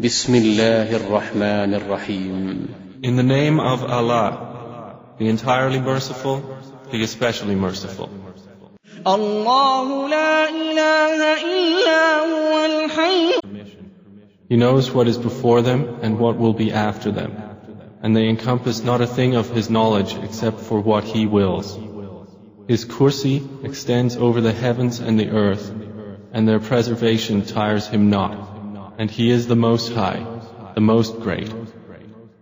بسم الله الرحمن الرحيم In the name of Allah, the entirely merciful, the especially merciful. الله لا إله إلا هو الحي He knows what is before them and what will be after them, and they encompass not a thing of His knowledge except for what He wills. His kursi extends over the heavens and the earth, and their preservation tires Him not, and He is the Most High, the Most Great.